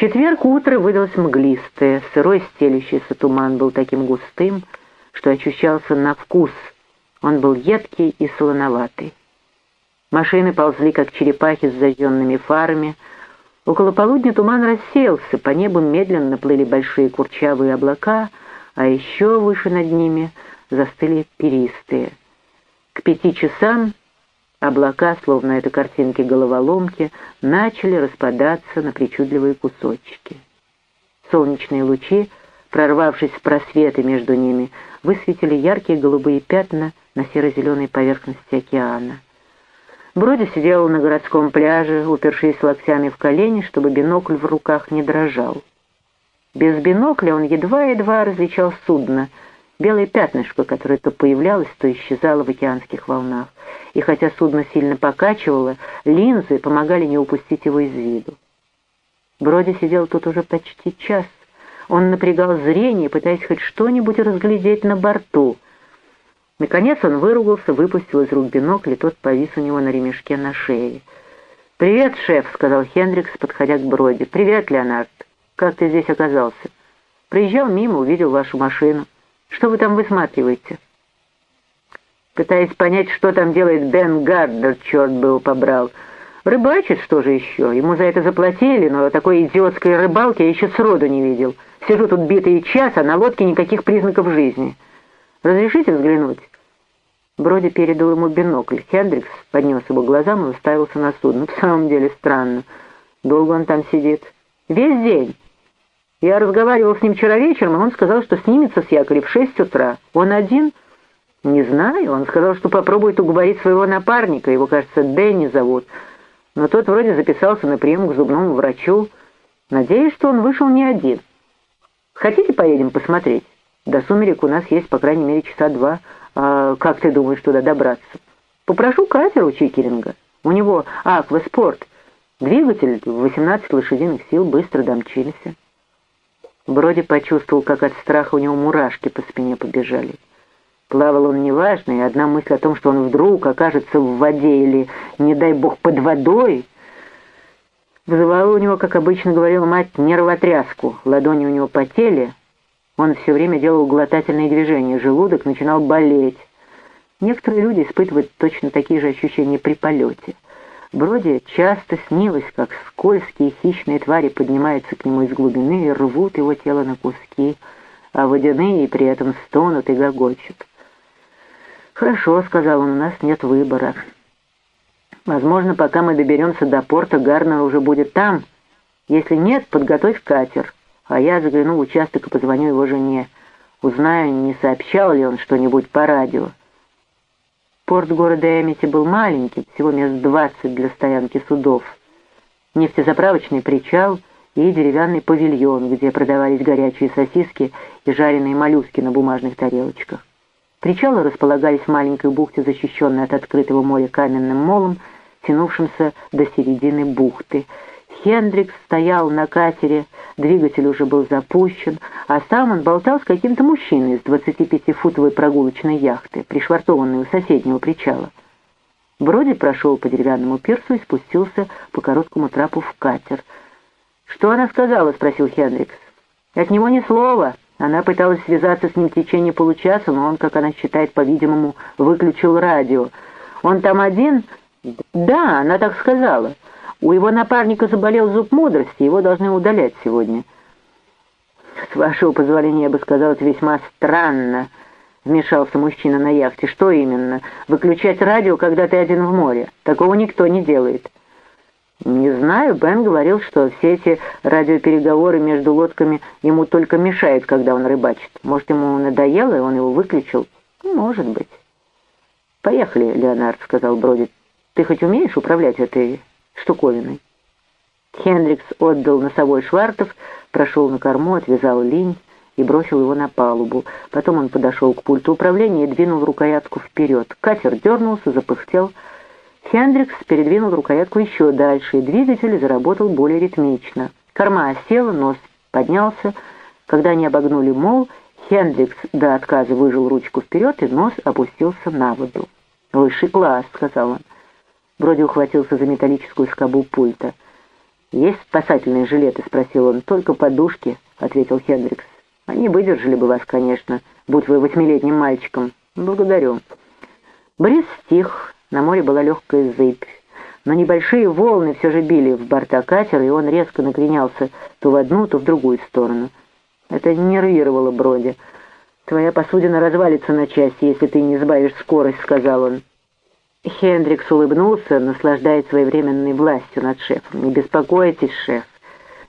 четверг утро выдалось мглистое, сырой стелющийся туман был таким густым, что ощущался на вкус, он был едкий и солоноватый. Машины ползли, как черепахи с зажженными фарами. Около полудня туман рассеялся, по небу медленно плыли большие курчавые облака, а еще выше над ними застыли перистые. К пяти часам облака, словно это картинки головоломки, начали распадаться на причудливые кусочки. Солнечные лучи, прорвавшись в просветы между ними, высветили яркие голубые пятна на серо-зеленой поверхности океана. Броди сидел на городском пляже, упершись локтями в колени, чтобы бинокль в руках не дрожал. Без бинокля он едва-едва различал судно, белое пятнышко, которое то появлялось, то исчезало в океанских волнах. И хотя судно сильно покачивало, линзы помогали не упустить его из виду. Броди сидел тут уже почти час. Он напрягал зрение, пытаясь хоть что-нибудь разглядеть на борту — Наконец он выругался, выпустил из рук бинокль, и тот повис у него на ремешке на шее. «Привет, шеф», — сказал Хендрикс, подходя к Броди. «Привет, Леонард. Как ты здесь оказался?» «Приезжал мимо, увидел вашу машину. Что вы там высматриваете?» Пытаясь понять, что там делает Бен Гардер, черт бы его побрал. Рыбачит, что же еще? Ему за это заплатили, но такой идиотской рыбалки я еще сроду не видел. Сижу тут битый час, а на лодке никаких признаков жизни. Разрешите взглянуть?» Броди передал ему бинокль. Хендрикс поднес его глазам и уставился на судно. «В самом деле странно. Долго он там сидит?» «Весь день. Я разговаривал с ним вчера вечером, и он сказал, что снимется с якоря в шесть утра. Он один?» «Не знаю. Он сказал, что попробует уговорить своего напарника. Его, кажется, Дэнни зовут. Но тот вроде записался на прием к зубному врачу. Надеюсь, что он вышел не один. Хотите, поедем посмотреть?» До сумерек у нас есть, по крайней мере, часа два. А как ты думаешь туда добраться? Попрошу катер у Чикеринга. У него акваспорт. Двигатель в 18 лошадиных сил быстро домчились. Броди почувствовал, как от страха у него мурашки по спине побежали. Плавал он неважно, и одна мысль о том, что он вдруг окажется в воде или, не дай бог, под водой, вызывала у него, как обычно говорила мать, нервотряску. Ладони у него потели, он все время делал глотательные движения, желудок начинал болеть. Некоторые люди испытывают точно такие же ощущения при полете. Броди часто снилось, как скользкие хищные твари поднимаются к нему из глубины и рвут его тело на куски, а водяные при этом стонут и гогочут. «Хорошо», — сказал он, — «у нас нет выбора. Возможно, пока мы доберемся до порта, Гарнер уже будет там. Если нет, подготовь катер». А я загляну в участок и позвоню его жене. Узнаю, не сообщал ли он что-нибудь по радио. Порт города Эмити был маленький, всего мест двадцать для стоянки судов. Нефтезаправочный причал и деревянный павильон, где продавались горячие сосиски и жареные моллюски на бумажных тарелочках. Причалы располагались в маленькой бухте, защищенной от открытого моря каменным молом, тянувшимся до середины бухты — Хендрикс стоял на катере, двигатель уже был запущен, а сам он болтал с каким-то мужчиной с 25-футовой прогулочной яхты, пришвартованной у соседнего причала. Броди прошел по деревянному пирсу и спустился по короткому трапу в катер. «Что она сказала?» — спросил Хендрикс. «От него ни слова. Она пыталась связаться с ним в течение получаса, но он, как она считает, по-видимому, выключил радио. Он там один?» «Да, она так сказала». У его напарника заболел зуб мудрости, его должны удалять сегодня. С вашего позволения, я бы сказал, это весьма странно, вмешался мужчина на яхте. Что именно? Выключать радио, когда ты один в море? Такого никто не делает. Не знаю, Бен говорил, что все эти радиопереговоры между лодками ему только мешают, когда он рыбачит. Может, ему надоело, и он его выключил? Может быть. «Поехали, Леонард», — сказал Броди. «Ты хоть умеешь управлять этой штуковиной. Хендрикс отдал носовой швартов, прошел на корму, отвязал линь и бросил его на палубу. Потом он подошел к пульту управления и двинул рукоятку вперед. Катер дернулся, запыхтел. Хендрикс передвинул рукоятку еще дальше, и двигатель заработал более ритмично. Корма осела, нос поднялся. Когда они обогнули мол, Хендрикс до отказа выжил ручку вперед, и нос опустился на воду. «Высший класс», — сказал он. Броди ухватился за металлическую скобу пульта. «Есть спасательные жилеты?» — спросил он. «Только подушки», — ответил Хендрикс. «Они выдержали бы вас, конечно, будь вы восьмилетним мальчиком. Благодарю». Бриз стих, на море была легкая зыбь. Но небольшие волны все же били в борта катера, и он резко накренялся то в одну, то в другую сторону. Это нервировало Броди. «Твоя посудина развалится на части, если ты не сбавишь скорость», — сказал он. Хендрикс улыбнулся, наслаждаясь своевременной властью над шефом. «Не беспокойтесь, шеф.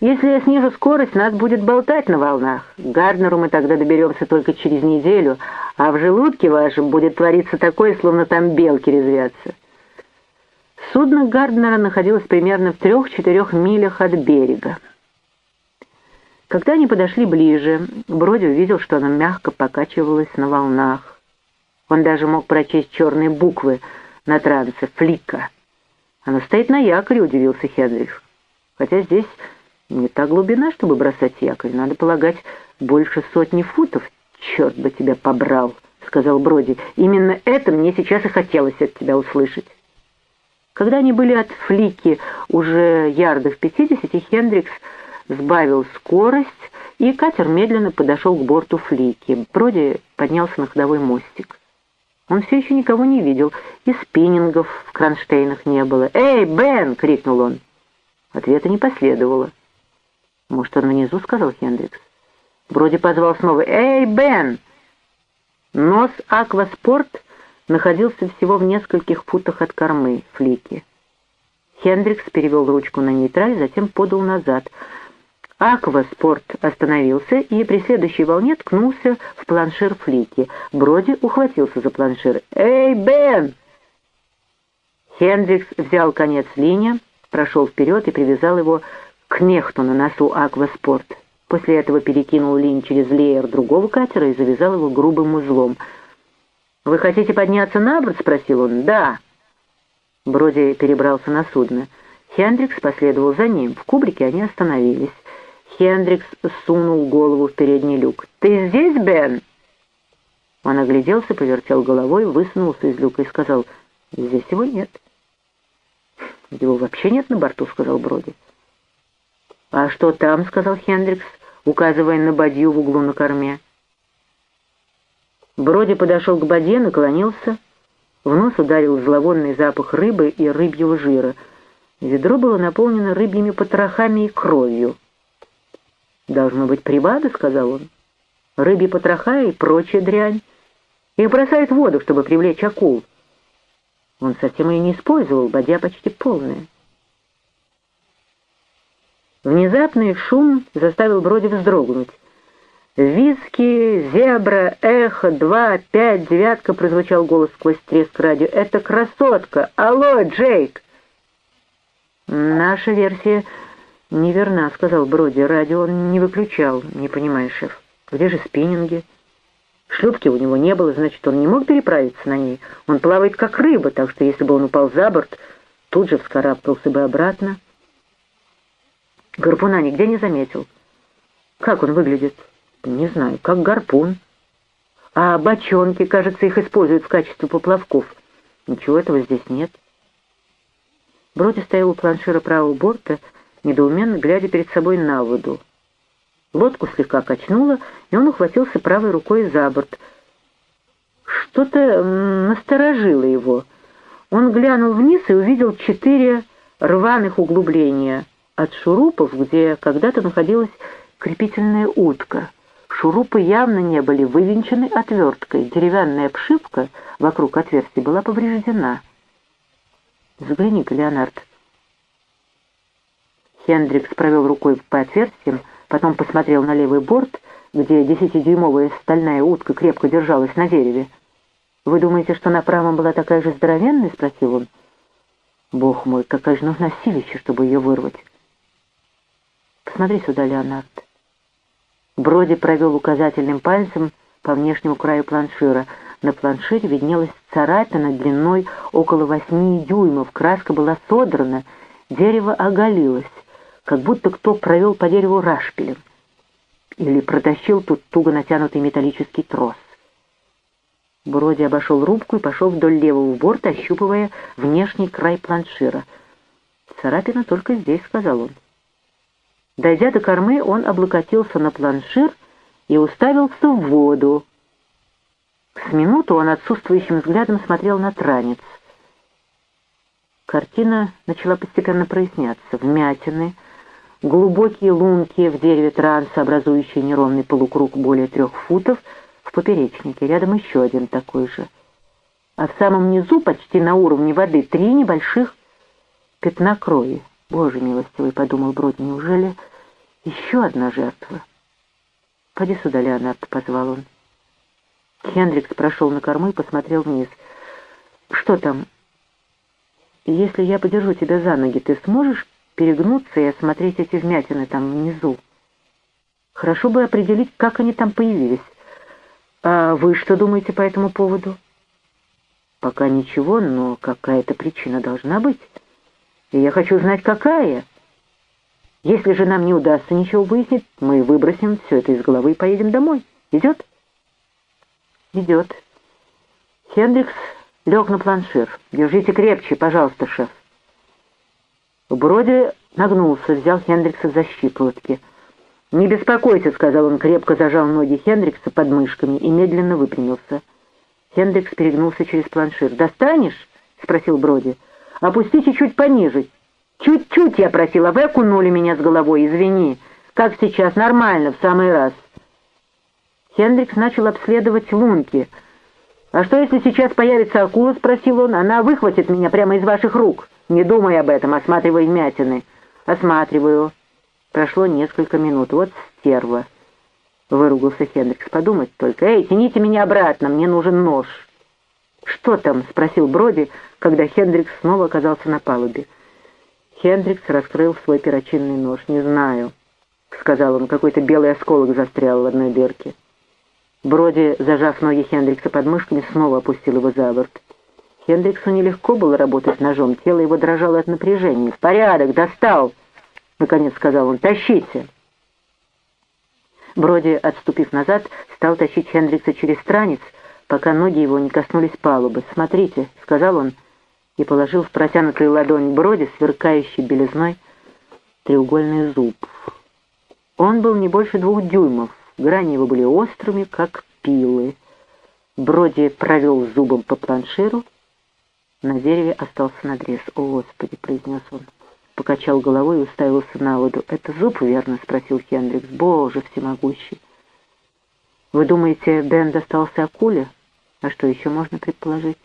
Если я снижу скорость, нас будет болтать на волнах. К Гарднеру мы тогда доберемся только через неделю, а в желудке вашем будет твориться такое, словно там белки резвятся». Судно Гарднера находилось примерно в трех-четырех милях от берега. Когда они подошли ближе, Броди увидел, что оно мягко покачивалось на волнах. Он даже мог прочесть черные буквы на трансе «Флика». «Оно стоит на якоре», — удивился Хенрих. «Хотя здесь не та глубина, чтобы бросать якорь. Надо полагать, больше сотни футов. Черт бы тебя побрал», — сказал Броди. «Именно это мне сейчас и хотелось от тебя услышать». Когда они были от Флики уже ярдов пятидесяти, Хендрикс сбавил скорость, и катер медленно подошел к борту Флики. Броди поднялся на ходовой мостик. Он все еще никого не видел, и спиннингов в кронштейнах не было. «Эй, Бен!» — крикнул он. Ответа не последовало. «Может, он внизу?» — сказал Хендрикс. Броди позвал снова. «Эй, Бен!» Нос «Акваспорт» находился всего в нескольких футах от кормы Флики. Хендрикс перевел ручку на нейтраль, затем подал назад. Акваспорт остановился и при следующей волне ткнулся в планшир Флики. Броди ухватился за планшир. «Эй, Бен!» Хендрикс взял конец линия, прошел вперед и привязал его к нехту на носу Акваспорт. После этого перекинул линь через леер другого катера и завязал его грубым узлом — «Вы хотите подняться на борт?» — спросил он. «Да». Броди перебрался на судно. Хендрикс последовал за ним. В кубрике они остановились. Хендрикс сунул голову в передний люк. «Ты здесь, Бен?» Он огляделся, повертел головой, высунулся из люка и сказал, «Здесь его нет». «Его вообще нет на борту», — сказал Броди. «А что там?» — сказал Хендрикс, указывая на бадью в углу на корме. Броди подошел к боде, наклонился. В нос ударил зловонный запах рыбы и рыбьего жира. Ведро было наполнено рыбьими потрохами и кровью. «Должно быть прибада», — сказал он. «Рыбьи потроха и прочая дрянь. Их бросают в воду, чтобы привлечь акул». Он совсем ее не использовал, бодя почти полная. Внезапный шум заставил Броди вздрогнуть. «Виски, зебра, эхо, два, пять, девятка!» — прозвучал голос сквозь треск радио. «Это красотка! Алло, Джейк!» «Наша версия неверна», — сказал Броди. «Радио он не выключал, не понимаешь, шеф. Где же спиннинги?» Шлюпки у него не было, значит, он не мог переправиться на ней. Он плавает как рыба, так что если бы он упал за борт, тут же вскарабкался бы обратно. Гарпуна нигде не заметил. Как он выглядит? Не знаю, как гарпун. А бочонки, кажется, их используют в качестве поплавков. Ничего этого здесь нет. Броди стоял у планшира правого борта, недоуменно глядя перед собой на воду. Лодку слегка качнуло, и он ухватился правой рукой за борт. Что-то насторожило его. Он глянул вниз и увидел четыре рваных углубления от шурупов, где когда-то находилась крепительная утка — Шурупы явно не были вывинчены отверткой, деревянная обшивка вокруг отверстий была повреждена. «Загляни-ка, Леонард». Хендрикс провел рукой по отверстиям, потом посмотрел на левый борт, где десятидюймовая стальная утка крепко держалась на дереве. «Вы думаете, что на правом была такая же здоровенная?» — спросил он. «Бог мой, какая же нужна силища, чтобы ее вырвать!» «Посмотри сюда, Леонард». Броди провел указательным пальцем по внешнему краю планшира. На планшире виднелась царапина длиной около восьми дюймов. Краска была содрана, дерево оголилось, как будто кто провел по дереву рашпилем или протащил тут туго натянутый металлический трос. Броди обошел рубку и пошел вдоль левого борта, ощупывая внешний край планшира. «Царапина только здесь», — сказал он. Дойдя до кормы, он облокотился на планшир и уставился в воду. С минуту он отсутствующим взглядом смотрел на транец. Картина начала постепенно проясняться. Вмятины, глубокие лунки в дереве транса, образующие неровный полукруг более трех футов, в поперечнике, рядом еще один такой же. А в самом низу, почти на уровне воды, три небольших пятна крови. «Боже милостивый», — подумал Броди, — «неужели еще одна жертва?» «Поди сюда, Леонард», — позвал он. Хендрикс прошел на корму и посмотрел вниз. «Что там?» «Если я подержу тебя за ноги, ты сможешь перегнуться и осмотреть эти вмятины там внизу? Хорошо бы определить, как они там появились. А вы что думаете по этому поводу?» «Пока ничего, но какая-то причина должна быть» и я хочу знать, какая. Если же нам не удастся ничего выяснить, мы выбросим все это из головы и поедем домой. Идет? Идет. Хендрикс лег на планшир. Держите крепче, пожалуйста, шеф. Броди нагнулся, взял Хендрикса за щиколотки. «Не беспокойся», — сказал он, крепко зажал ноги Хендрикса под мышками и медленно выпрямился. Хендрикс перегнулся через планшир. «Достанешь?» — спросил Броди. Опустите чуть пониже. Чуть-чуть, я просила, вы окунули меня с головой, извини. Как сейчас, нормально, в самый раз. Хендрикс начал обследовать лунки. «А что, если сейчас появится акула?» — спросил он. «Она выхватит меня прямо из ваших рук. Не думай об этом, осматривай вмятины». «Осматриваю». Прошло несколько минут. «Вот стерва», — выругался Хендрикс. «Подумать только. Эй, тяните меня обратно, мне нужен нож». «Что там?» — спросил Броди, когда Хендрикс снова оказался на палубе. Хендрикс раскрыл свой перочинный нож. «Не знаю», — сказал он, — «какой-то белый осколок застрял в одной дырке». Броди, зажав ноги Хендрикса под мышками, снова опустил его за борт. Хендриксу нелегко было работать ножом, тело его дрожало от напряжения. «В порядок, достал!» — наконец сказал он. «Тащите!» Броди, отступив назад, стал тащить Хендрикса через странец, пока ноги его не коснулись палубы. «Смотрите», — сказал он, и положил в протянутую ладонь Броди, сверкающий белизной, треугольный зуб. Он был не больше двух дюймов, грани его были острыми, как пилы. Броди провел зубом по планширу, на дереве остался надрез. «О, Господи!» — произнес он. Покачал головой и уставился на воду. «Это зуб, верно?» — спросил Хендрикс. «Боже всемогущий!» «Вы думаете, Бен достался акуле? А что еще можно предположить?»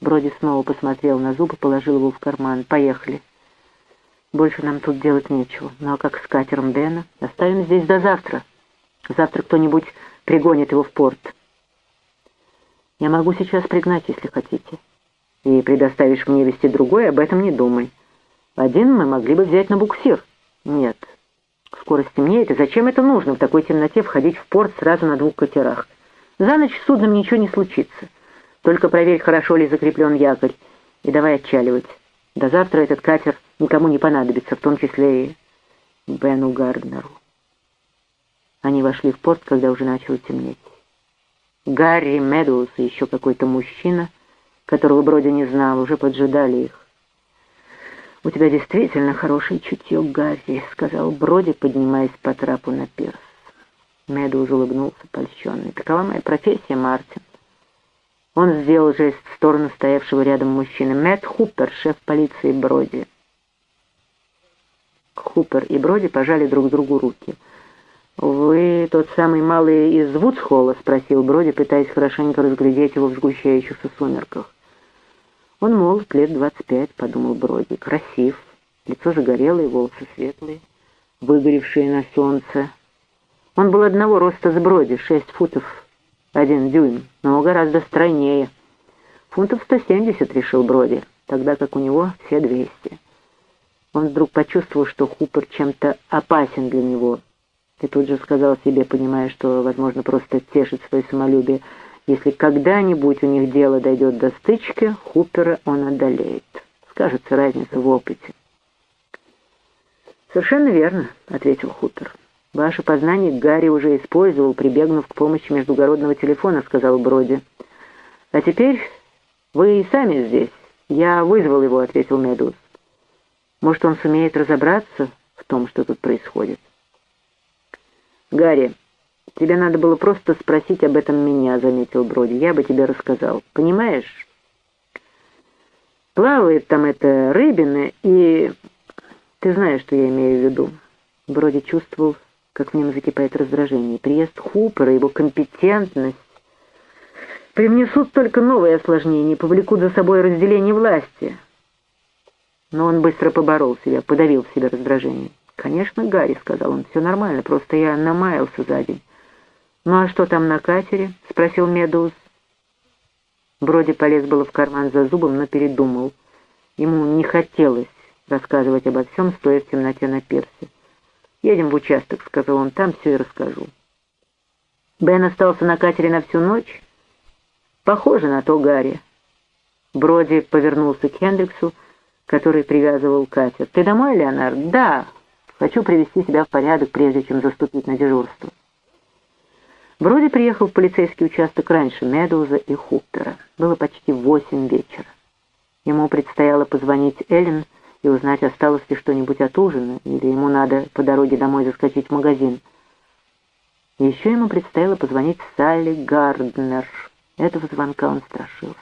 Броди снова посмотрел на зуб и положил его в карман. «Поехали. Больше нам тут делать нечего. Ну а как с катером Дэна? Оставим здесь до завтра. Завтра кто-нибудь пригонит его в порт. Я могу сейчас пригнать, если хотите. И предоставишь мне вести другой, об этом не думай. Один мы могли бы взять на буксир. Нет, Скоро стемнеет, и зачем это нужно в такой темноте входить в порт сразу на двух катерах? За ночь с судном ничего не случится. Только проверь, хорошо ли закреплен якорь, и давай отчаливать. До завтра этот катер никому не понадобится, в том числе и Бену Гарднеру. Они вошли в порт, когда уже начало темнеть. Гарри Медоуз и еще какой-то мужчина, которого Броди не знал, уже поджидали их. «У тебя действительно хорошее чутье, Гарри», — сказал Броди, поднимаясь по трапу на пирс. Медуз улыбнулся польщенный. «Такова моя профессия, Мартин». Он сделал жест в сторону стоявшего рядом мужчины. Мэтт Хупер, шеф полиции Броди. Хупер и Броди пожали друг другу руки. «Вы тот самый малый из Вудсхолла?» — спросил Броди, пытаясь хорошенько разглядеть его в сгущающихся сумерках. Он молод, лет двадцать пять, подумал Броди. Красив, лицо загорелое, волосы светлые, выгоревшие на солнце. Он был одного роста с Броди, шесть футов, один дюйм, но гораздо стройнее. Фунтов сто семьдесят, решил Броди, тогда как у него все двести. Он вдруг почувствовал, что Хупер чем-то опасен для него, и тут же сказал себе, понимая, что, возможно, просто тешит свое самолюбие, если когда-нибудь у них дело дойдет до стычки, Хупера он одолеет. Скажется разница в опыте. «Совершенно верно», — ответил Хупер. «Ваше познание Гарри уже использовал, прибегнув к помощи междугородного телефона», — сказал Броди. «А теперь вы и сами здесь. Я вызвал его», — ответил Медуз. «Может, он сумеет разобраться в том, что тут происходит. «Гарри, тебе надо было просто спросить об этом меня», — заметил Броди. «Я бы тебе рассказал. Понимаешь? Плавает там эта рыбина, и... Ты знаешь, что я имею в виду». Броди чувствовал, как в нем закипает раздражение. Приезд Хупера, его компетентность привнесут только новые осложнения, повлекут за собой разделение власти. Но он быстро поборол себя, подавил в себе раздражение. «Конечно, Гарри», — сказал он, — «все нормально, просто я намаялся за день». «Ну а что там на катере?» — спросил Медуз. Броди полез было в карман за зубом, но передумал. Ему не хотелось рассказывать обо всем, стоя в темноте на пирсе. «Едем в участок», — сказал он, — «там все и расскажу». Бен остался на катере на всю ночь. Похоже на то Гарри. Броди повернулся к Хендриксу, который привязывал катер. «Ты домой, Леонард?» «Да. Хочу привести себя в порядок, прежде чем заступить на дежурство». Броди приехал в полицейский участок раньше Медоуза и Хуптера. Было почти восемь вечера. Ему предстояло позвонить Эллен и узнать, осталось ли что-нибудь от ужина, или ему надо по дороге домой заскочить в магазин. Еще ему предстояло позвонить Салли Гарднер. Этого звонка он страшился.